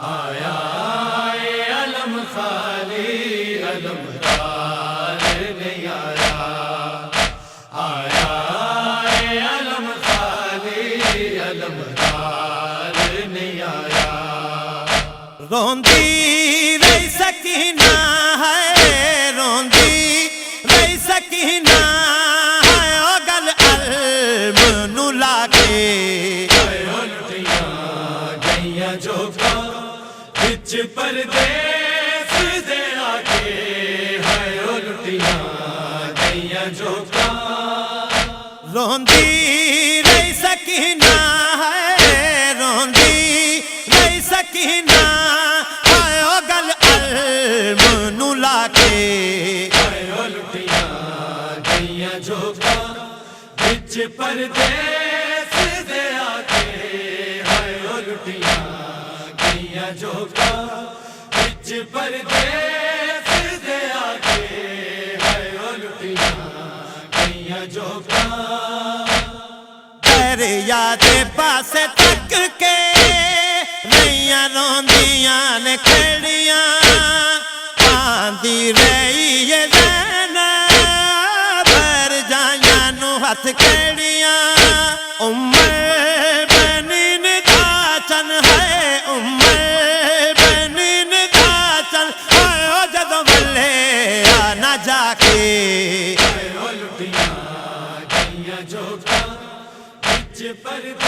آیا علم خالی علم پردیس دے آگے ہے الٹیاں گئیاں جو کا روندی رہی سکینہ ہے، روندی رہی سکینہ ہے، او گل لا کے۔ ہے الٹیاں بچ پردیس گئیاں جو بچ دے آگے ہے الٹیاں دریا پاس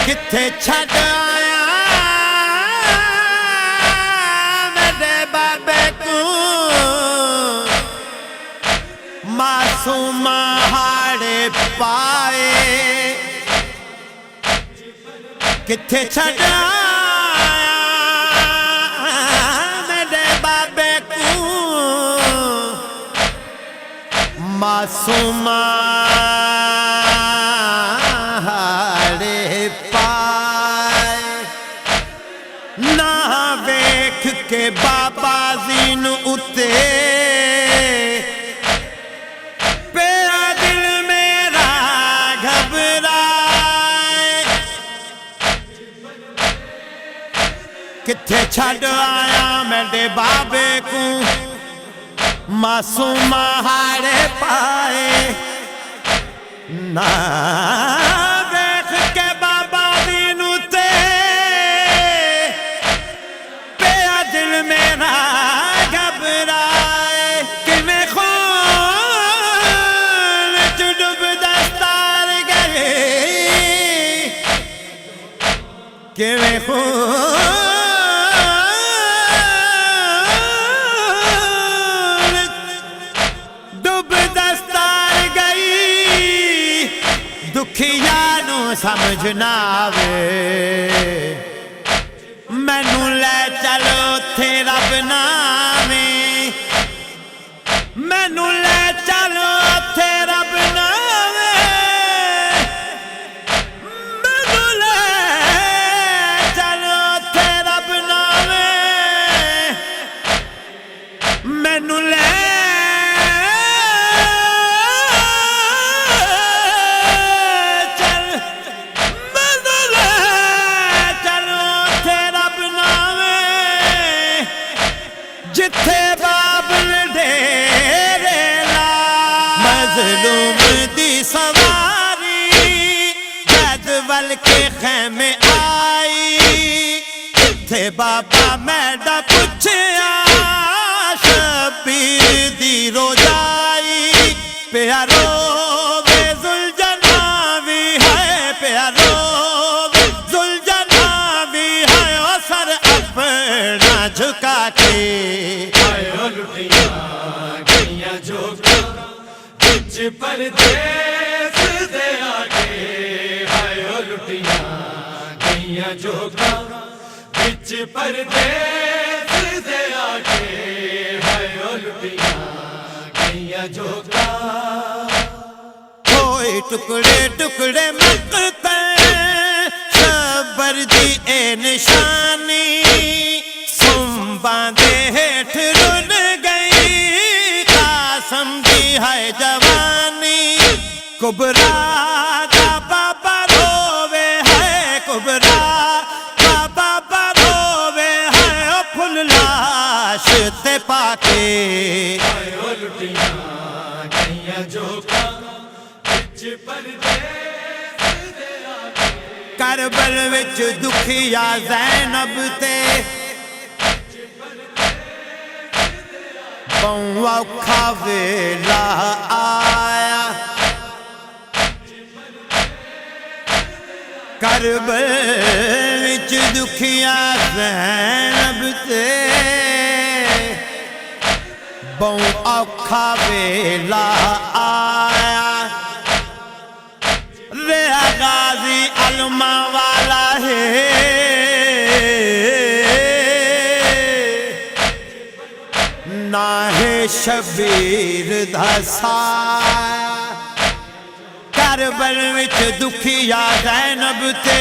کتھے چھڈ آیا میرے بابے کو معصوم ہاڑے پائے کتھے چھڈ آیا میرے بابے کو معصوم ویکھ کے بابا زین اتے۔ پیرا دل میرا گھبرائے۔ کتھے چھڈ آیا میرے بابے کو معصوم ہاڑے پائے۔ نہ۔ سمجھ نہ آوے۔ جتھے بابا میڈا پوچھیا شبیر دی روجائی پیارو وے زلجنا بھی ہے، پیارو وے زلجنا بھی ہے، او اپنا جھکا کے۔ آئے الٹیاں گئیاں جو کا بچ بچ پردیس دے آگے آئے الٹیاں جو ہوئے ٹکڑے ٹکڑے مقتے شبر دی اے نشانی۔ سنباں دے ہیٹھ رن گئی، قاسم دی ہے جوانی۔ کبرا کربل وچ دکھیا زینب تے۔ بوں اوکھا ویلا آیا۔ کربل وچ دکھیا زینب بہوں اوکھا ویلا آیا۔ ریا غازی علمہ والا ہے۔ نہ ہے شبیر دسا کربل وچ دکھیا زینب تے۔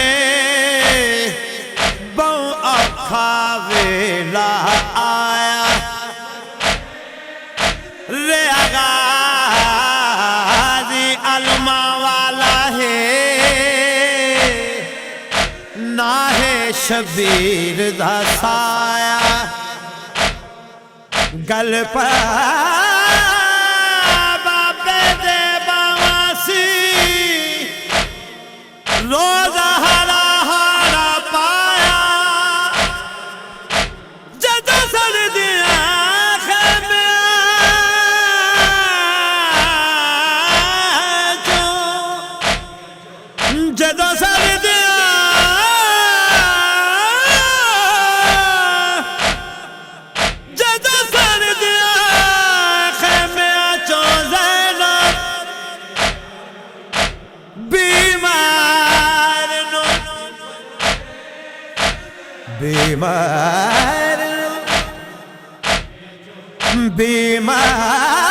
بہوں اوکھا ویلا آیا۔ شبیر دا سایا گل پر بابے دے باواسی روز بیمار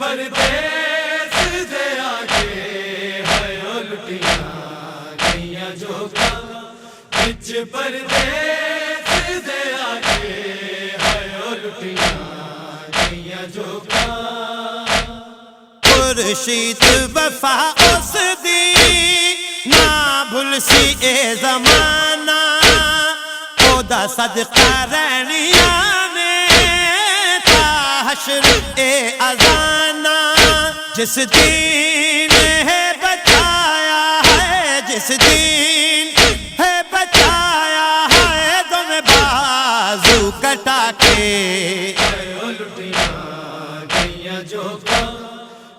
پردیس دے آگے ہائے لٹیاں گئیاں جھوکا بچ پردیس دے آگے ہائے لٹیاں گئیاں جھوکا خورشید وفا اس دی نہ بھول سی اے زمانہ او دا صدقہ رہنیاں حشر اے ازانہ جس دین ہے بچایا ہے، جس دین ہے بچایا ہے تم بازو کٹا کے۔ ہائے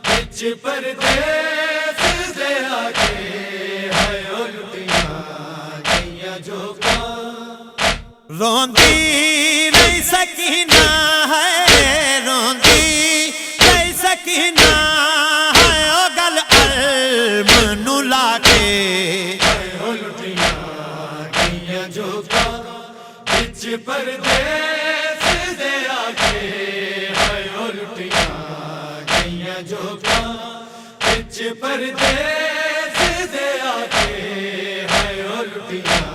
بچ پردیس روندی نہیں سکینہ لٹیاں